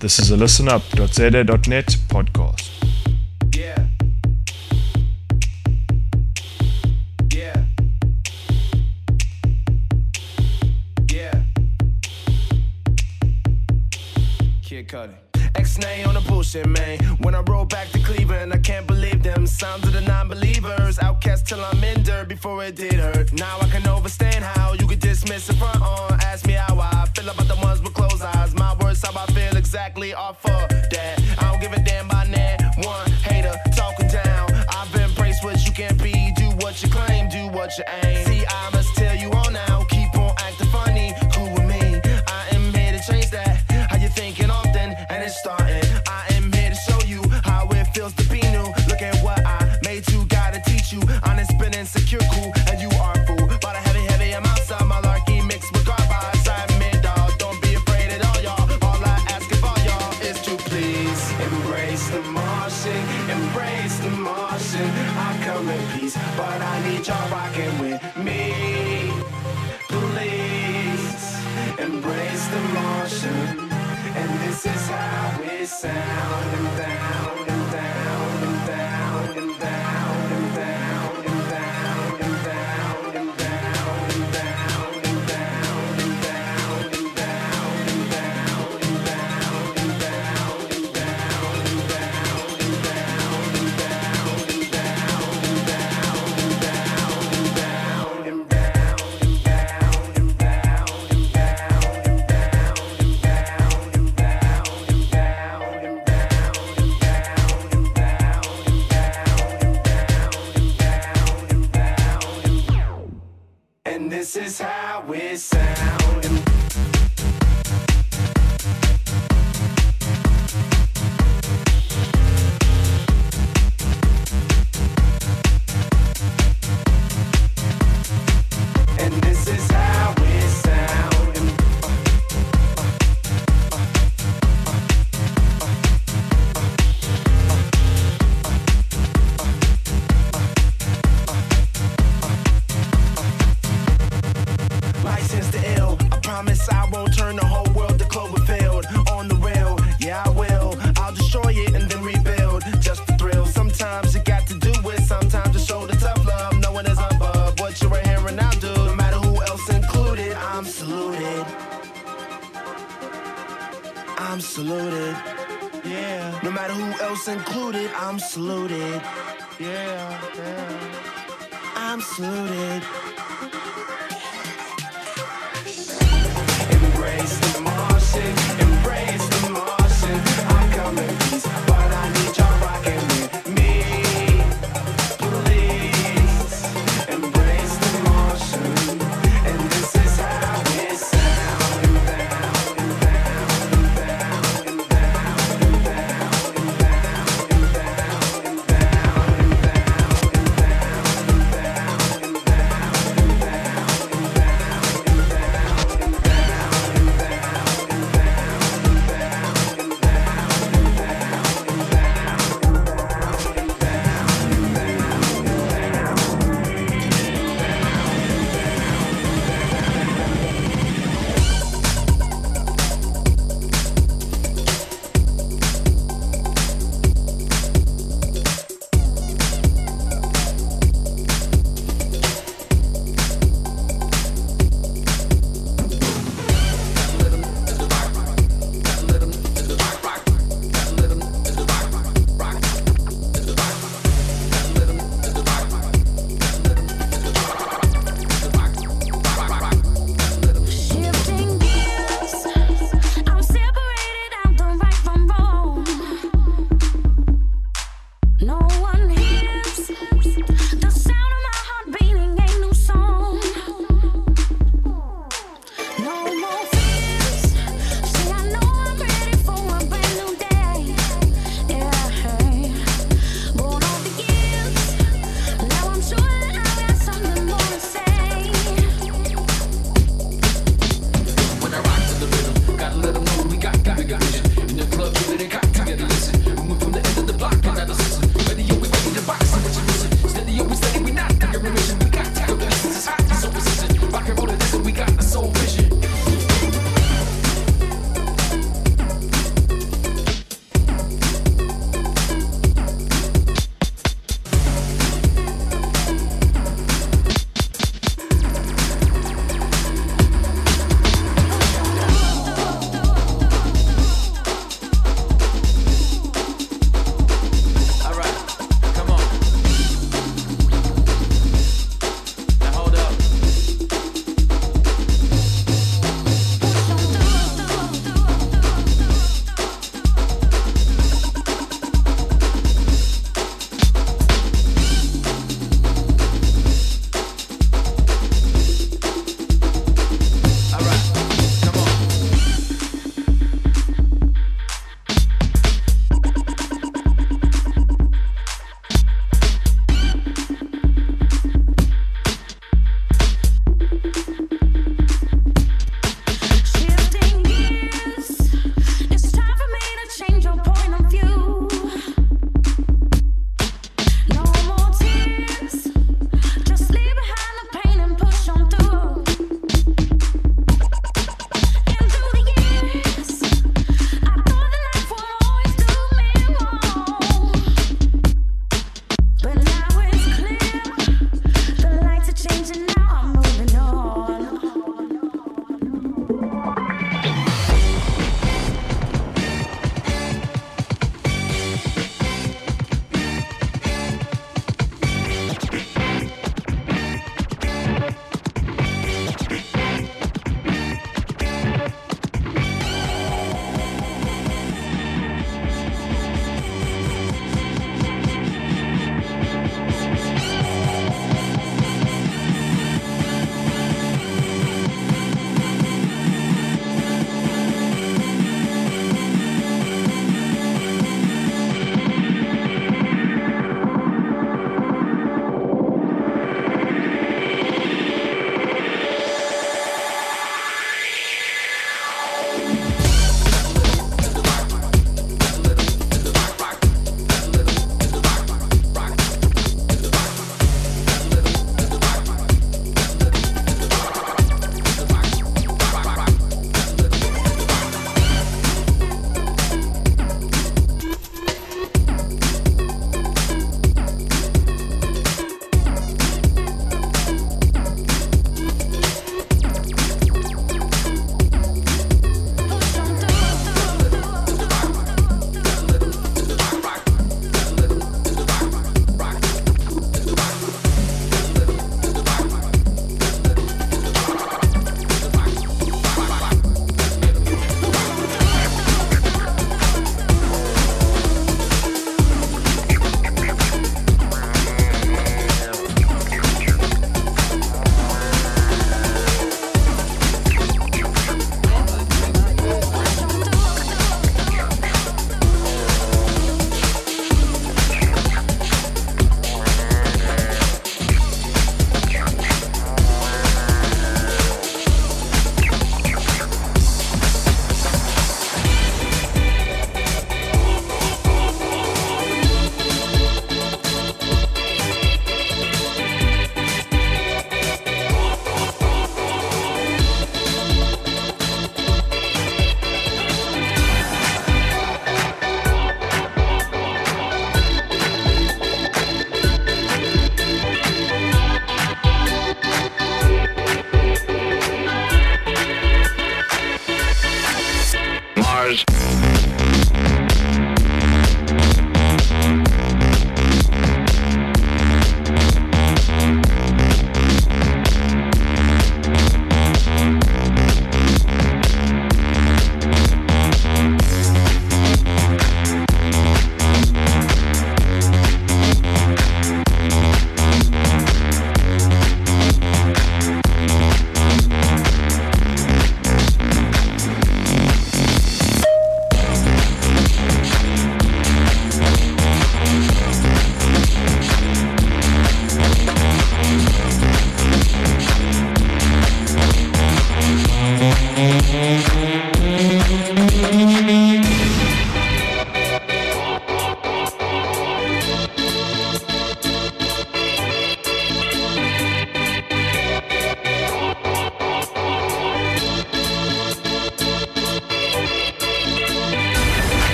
This is a listenup.za.net podcast. Yeah. Yeah. Yeah. Kid Cudi. X-Nay on the bullshit, man. When I roll back to Cleveland, I can't believe them. Sounds of the non-believers. Outcast till I'm in dirt before it did hurt. Now I can understand how you could dismiss it front on. Ask me how I feel about the ones with closed eyes. My words, how I feel exactly off for that. I don't give a damn by that one hater talking down. I've been praised what you can't be. Do what you claim, do what you aim. how it sounds.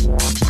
Yeah.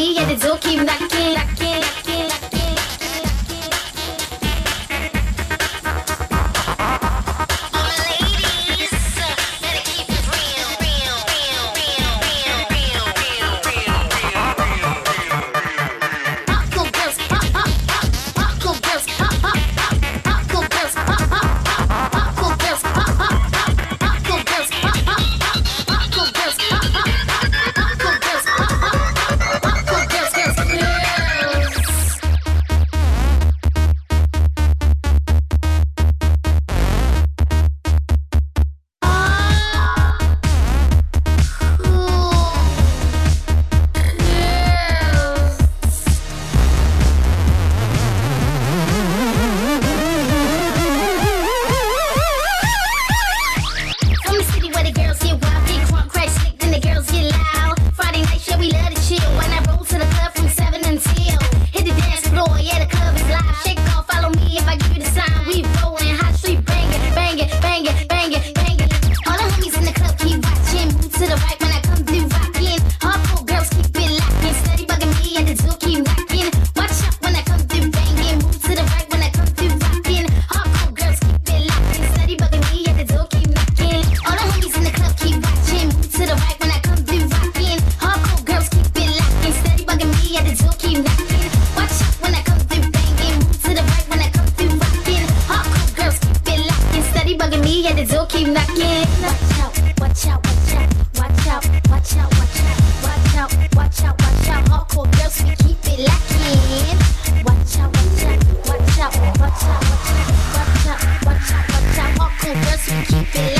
家で雑巾だけだけ keep it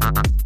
Uh-uh.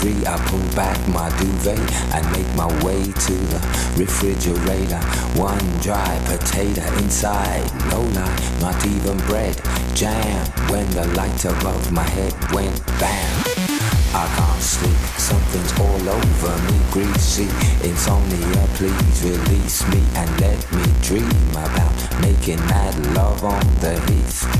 Three, I pull back my duvet and make my way to the refrigerator. One dry potato inside, no lie, not even bread. Jam when the light above my head went bam. I can't sleep, something's all over me, greasy. Insomnia, please release me and let me dream about making mad love on the heath.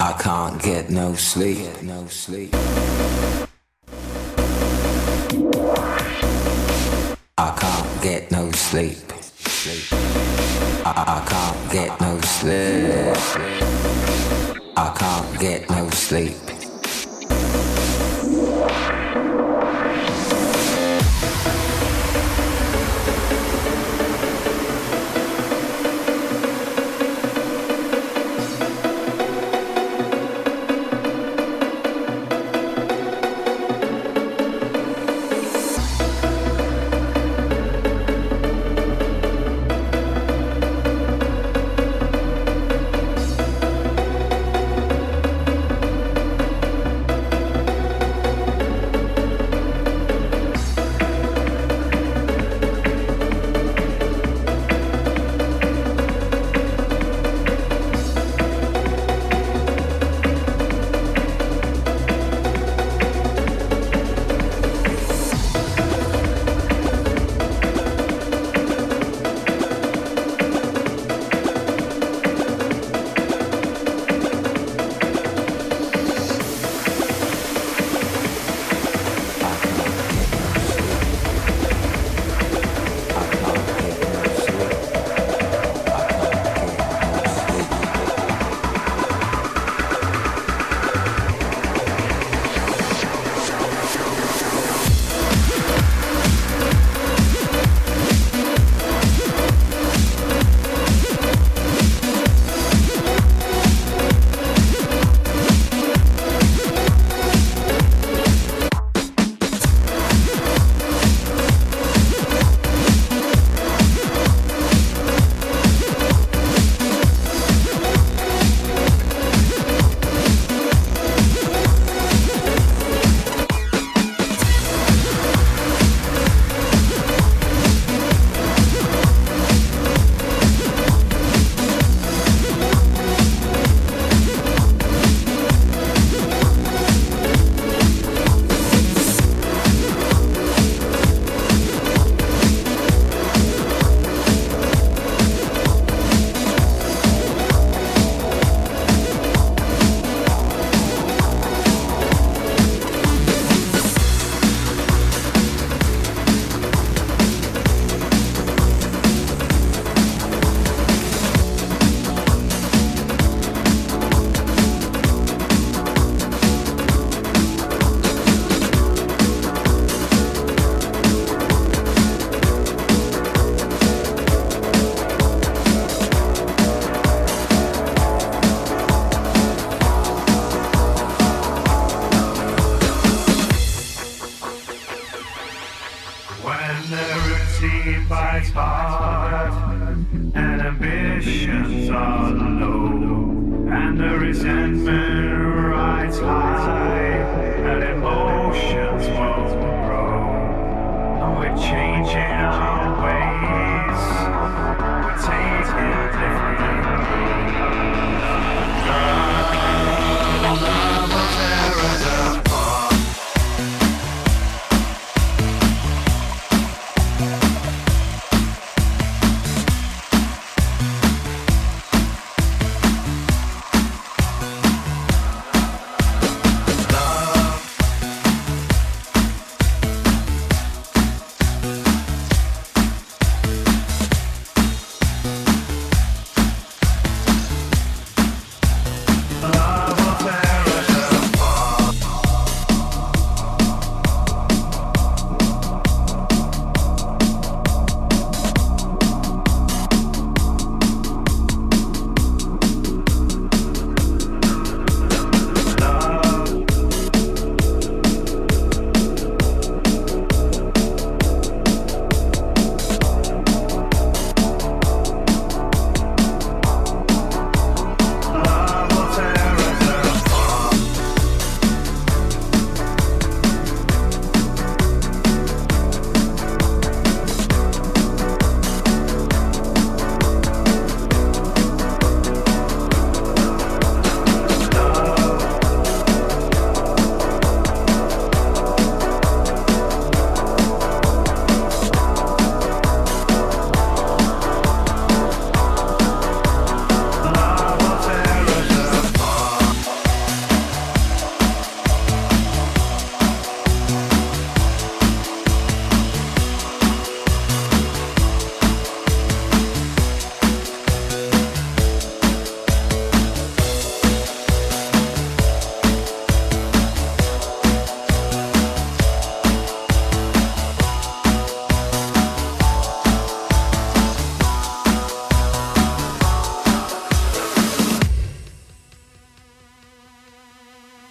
I can't get no sleep. No sleep. I can't get no sleep. I, I can't get no sleep. I can't get no sleep.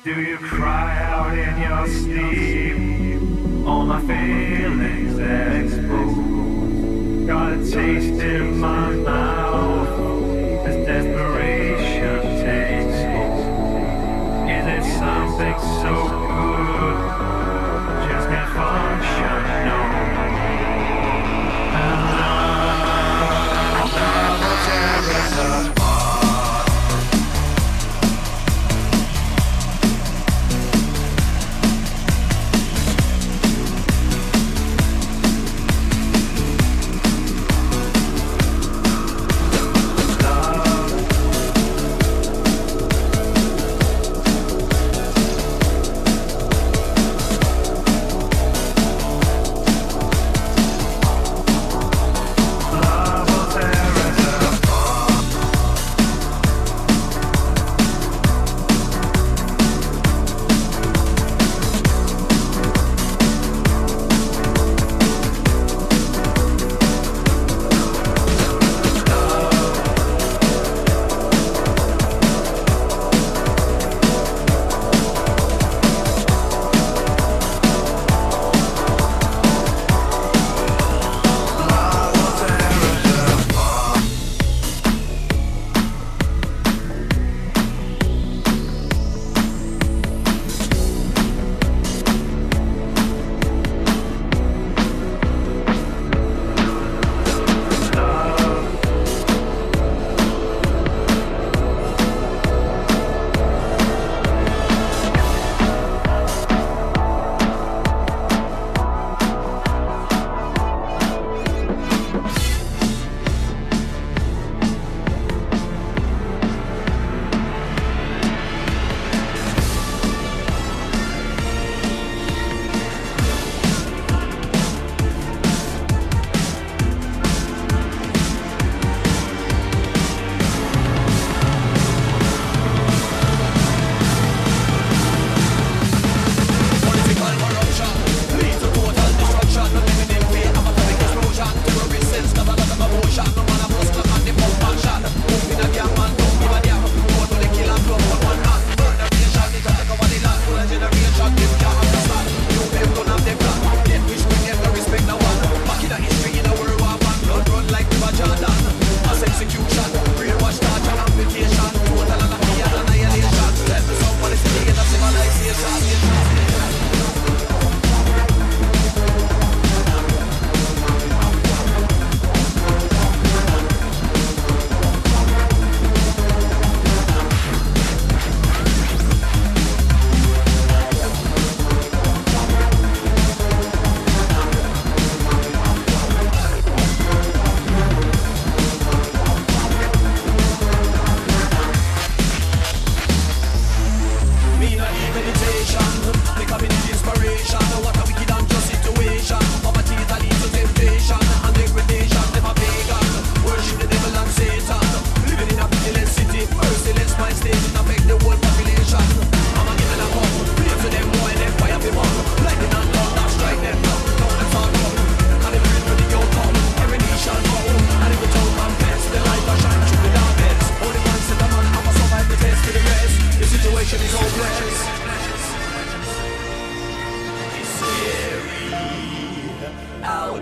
Do you cry out in your sleep? All my feelings exposed. Got a taste in my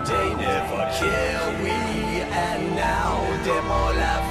they never kill we and now them all have